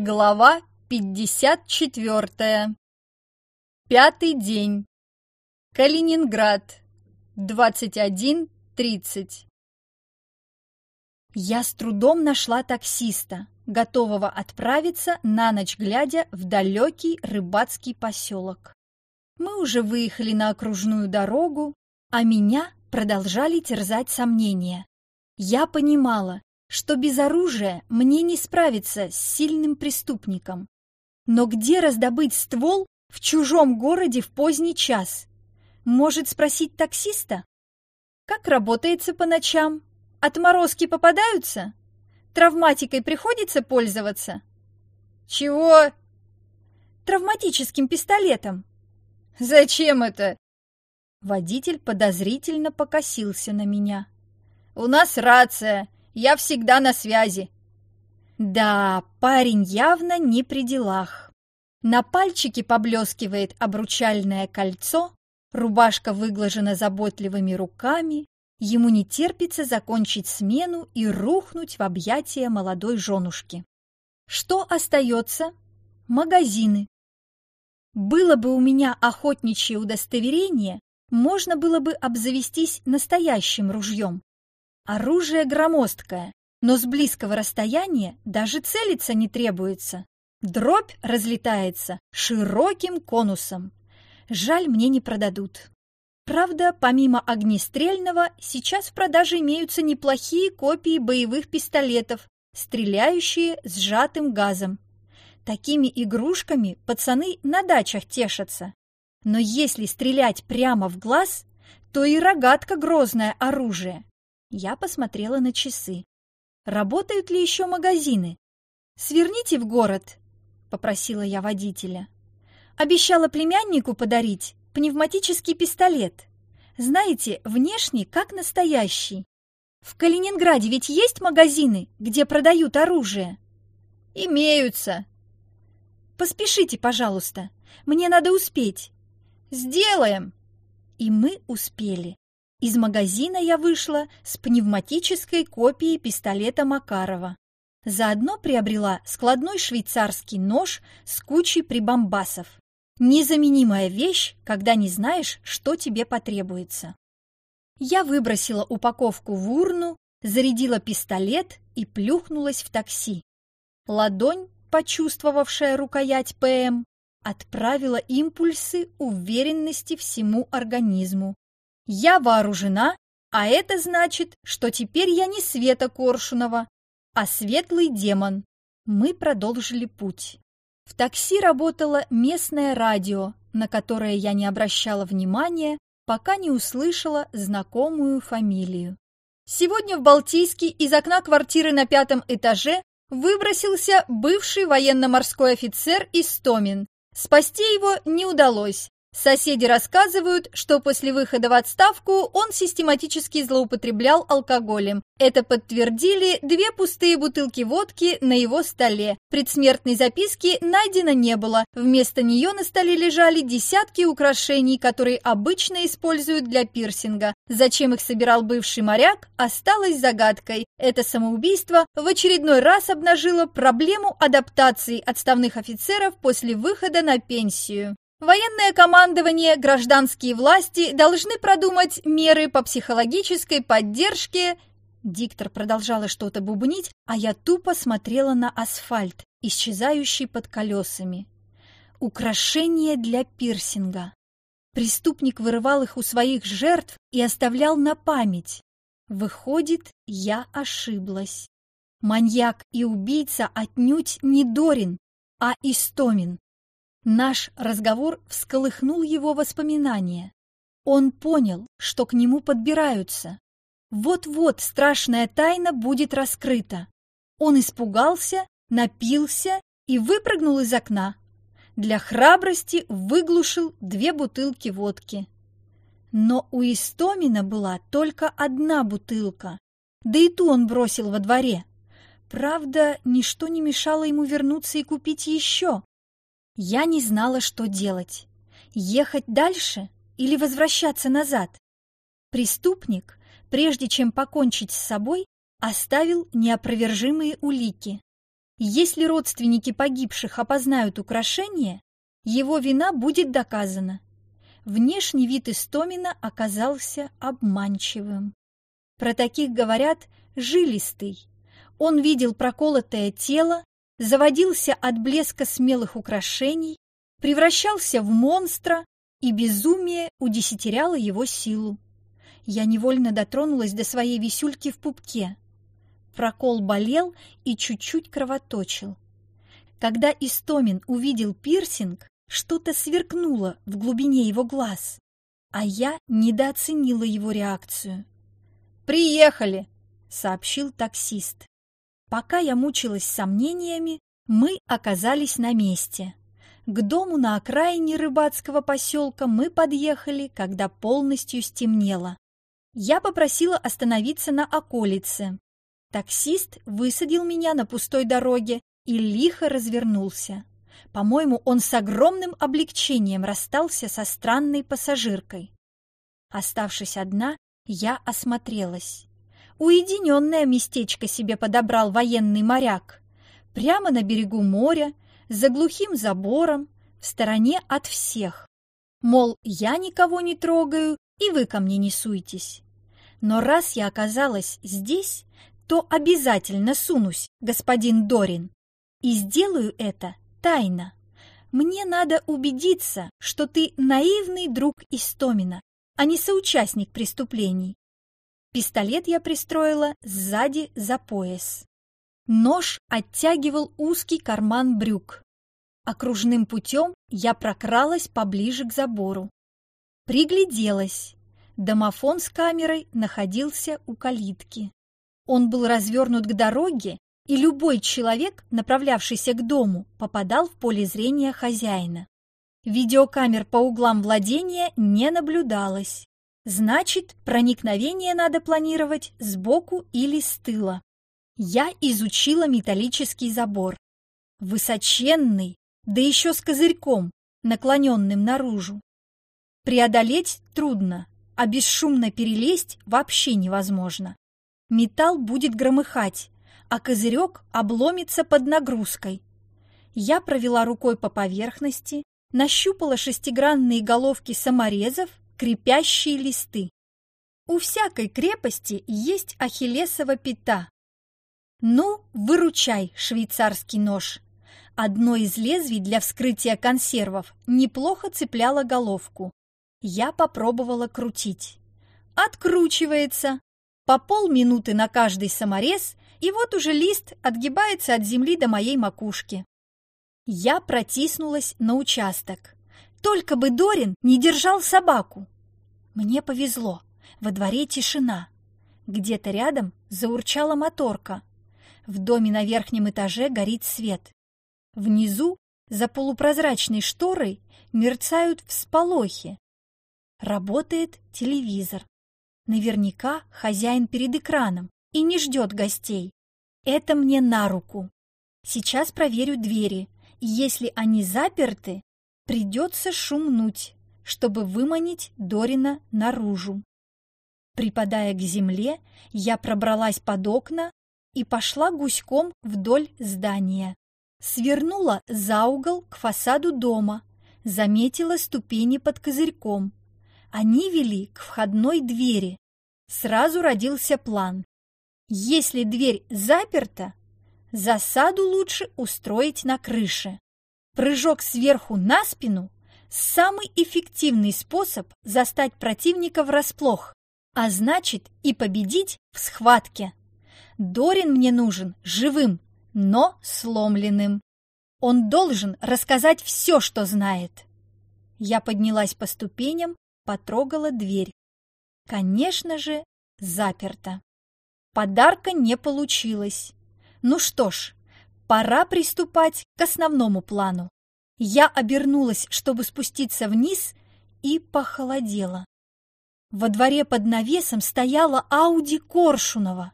Глава 54. Пятый день. Калининград. 21.30. Я с трудом нашла таксиста, готового отправиться на ночь глядя в далекий рыбацкий поселок. Мы уже выехали на окружную дорогу, а меня продолжали терзать сомнения. Я понимала, что без оружия мне не справиться с сильным преступником. Но где раздобыть ствол в чужом городе в поздний час? Может спросить таксиста? Как работается по ночам? Отморозки попадаются? Травматикой приходится пользоваться? Чего? Травматическим пистолетом. Зачем это? Водитель подозрительно покосился на меня. У нас рация, я всегда на связи». Да, парень явно не при делах. На пальчике поблескивает обручальное кольцо, рубашка выглажена заботливыми руками, ему не терпится закончить смену и рухнуть в объятия молодой женушки. Что остается? Магазины. Было бы у меня охотничье удостоверение, можно было бы обзавестись настоящим ружьем. Оружие громоздкое, но с близкого расстояния даже целиться не требуется. Дробь разлетается широким конусом. Жаль, мне не продадут. Правда, помимо огнестрельного, сейчас в продаже имеются неплохие копии боевых пистолетов, стреляющие сжатым газом. Такими игрушками пацаны на дачах тешатся. Но если стрелять прямо в глаз, то и рогатка грозное оружие. Я посмотрела на часы. Работают ли еще магазины? Сверните в город, попросила я водителя. Обещала племяннику подарить пневматический пистолет. Знаете, внешний как настоящий. В Калининграде ведь есть магазины, где продают оружие? Имеются. Поспешите, пожалуйста. Мне надо успеть. Сделаем. И мы успели. Из магазина я вышла с пневматической копией пистолета Макарова. Заодно приобрела складной швейцарский нож с кучей прибамбасов. Незаменимая вещь, когда не знаешь, что тебе потребуется. Я выбросила упаковку в урну, зарядила пистолет и плюхнулась в такси. Ладонь, почувствовавшая рукоять ПМ, отправила импульсы уверенности всему организму. Я вооружена, а это значит, что теперь я не Света Коршунова, а светлый демон. Мы продолжили путь. В такси работало местное радио, на которое я не обращала внимания, пока не услышала знакомую фамилию. Сегодня в Балтийске из окна квартиры на пятом этаже выбросился бывший военно-морской офицер Истомин. Спасти его не удалось, Соседи рассказывают, что после выхода в отставку он систематически злоупотреблял алкоголем. Это подтвердили две пустые бутылки водки на его столе. Предсмертной записки найдено не было. Вместо нее на столе лежали десятки украшений, которые обычно используют для пирсинга. Зачем их собирал бывший моряк, осталось загадкой. Это самоубийство в очередной раз обнажило проблему адаптации отставных офицеров после выхода на пенсию. Военное командование, гражданские власти должны продумать меры по психологической поддержке. Диктор продолжала что-то бубнить, а я тупо смотрела на асфальт, исчезающий под колесами. Украшения для пирсинга. Преступник вырывал их у своих жертв и оставлял на память. Выходит, я ошиблась. Маньяк и убийца отнюдь не Дорин, а Истомин. Наш разговор всколыхнул его воспоминания. Он понял, что к нему подбираются. Вот-вот страшная тайна будет раскрыта. Он испугался, напился и выпрыгнул из окна. Для храбрости выглушил две бутылки водки. Но у Истомина была только одна бутылка, да и ту он бросил во дворе. Правда, ничто не мешало ему вернуться и купить еще. Я не знала, что делать. Ехать дальше или возвращаться назад? Преступник, прежде чем покончить с собой, оставил неопровержимые улики. Если родственники погибших опознают украшение, его вина будет доказана. Внешний вид Истомина оказался обманчивым. Про таких говорят «жилистый». Он видел проколотое тело, заводился от блеска смелых украшений, превращался в монстра, и безумие удесятеряло его силу. Я невольно дотронулась до своей висюльки в пупке. Прокол болел и чуть-чуть кровоточил. Когда Истомин увидел пирсинг, что-то сверкнуло в глубине его глаз, а я недооценила его реакцию. «Приехали!» — сообщил таксист. Пока я мучилась сомнениями, мы оказались на месте. К дому на окраине рыбацкого поселка мы подъехали, когда полностью стемнело. Я попросила остановиться на околице. Таксист высадил меня на пустой дороге и лихо развернулся. По-моему, он с огромным облегчением расстался со странной пассажиркой. Оставшись одна, я осмотрелась. Уединенное местечко себе подобрал военный моряк. Прямо на берегу моря, за глухим забором, в стороне от всех. Мол, я никого не трогаю, и вы ко мне не суетесь. Но раз я оказалась здесь, то обязательно сунусь, господин Дорин, и сделаю это тайно. Мне надо убедиться, что ты наивный друг Истомина, а не соучастник преступлений. Пистолет я пристроила сзади за пояс. Нож оттягивал узкий карман брюк. Окружным путем я прокралась поближе к забору. Пригляделась. Домофон с камерой находился у калитки. Он был развернут к дороге, и любой человек, направлявшийся к дому, попадал в поле зрения хозяина. Видеокамер по углам владения не наблюдалось. Значит, проникновение надо планировать сбоку или с тыла. Я изучила металлический забор. Высоченный, да еще с козырьком, наклоненным наружу. Преодолеть трудно, а бесшумно перелезть вообще невозможно. Металл будет громыхать, а козырек обломится под нагрузкой. Я провела рукой по поверхности, нащупала шестигранные головки саморезов, крепящие листы. У всякой крепости есть ахиллесова пята. Ну, выручай, швейцарский нож. Одно из лезвий для вскрытия консервов неплохо цепляло головку. Я попробовала крутить. Откручивается. По полминуты на каждый саморез, и вот уже лист отгибается от земли до моей макушки. Я протиснулась на участок. Только бы Дорин не держал собаку. Мне повезло. Во дворе тишина. Где-то рядом заурчала моторка. В доме на верхнем этаже горит свет. Внизу, за полупрозрачной шторой, мерцают всполохи. Работает телевизор. Наверняка хозяин перед экраном и не ждет гостей. Это мне на руку. Сейчас проверю двери, если они заперты, придется шумнуть, чтобы выманить Дорина наружу. Припадая к земле, я пробралась под окна и пошла гуськом вдоль здания. Свернула за угол к фасаду дома, заметила ступени под козырьком. Они вели к входной двери. Сразу родился план. Если дверь заперта, засаду лучше устроить на крыше. Прыжок сверху на спину – самый эффективный способ застать противника врасплох, а значит и победить в схватке. Дорин мне нужен живым, но сломленным. Он должен рассказать все, что знает. Я поднялась по ступеням, потрогала дверь. Конечно же, заперта. Подарка не получилось. Ну что ж, пора приступать к основному плану. Я обернулась, чтобы спуститься вниз, и похолодела. Во дворе под навесом стояла Ауди Коршунова.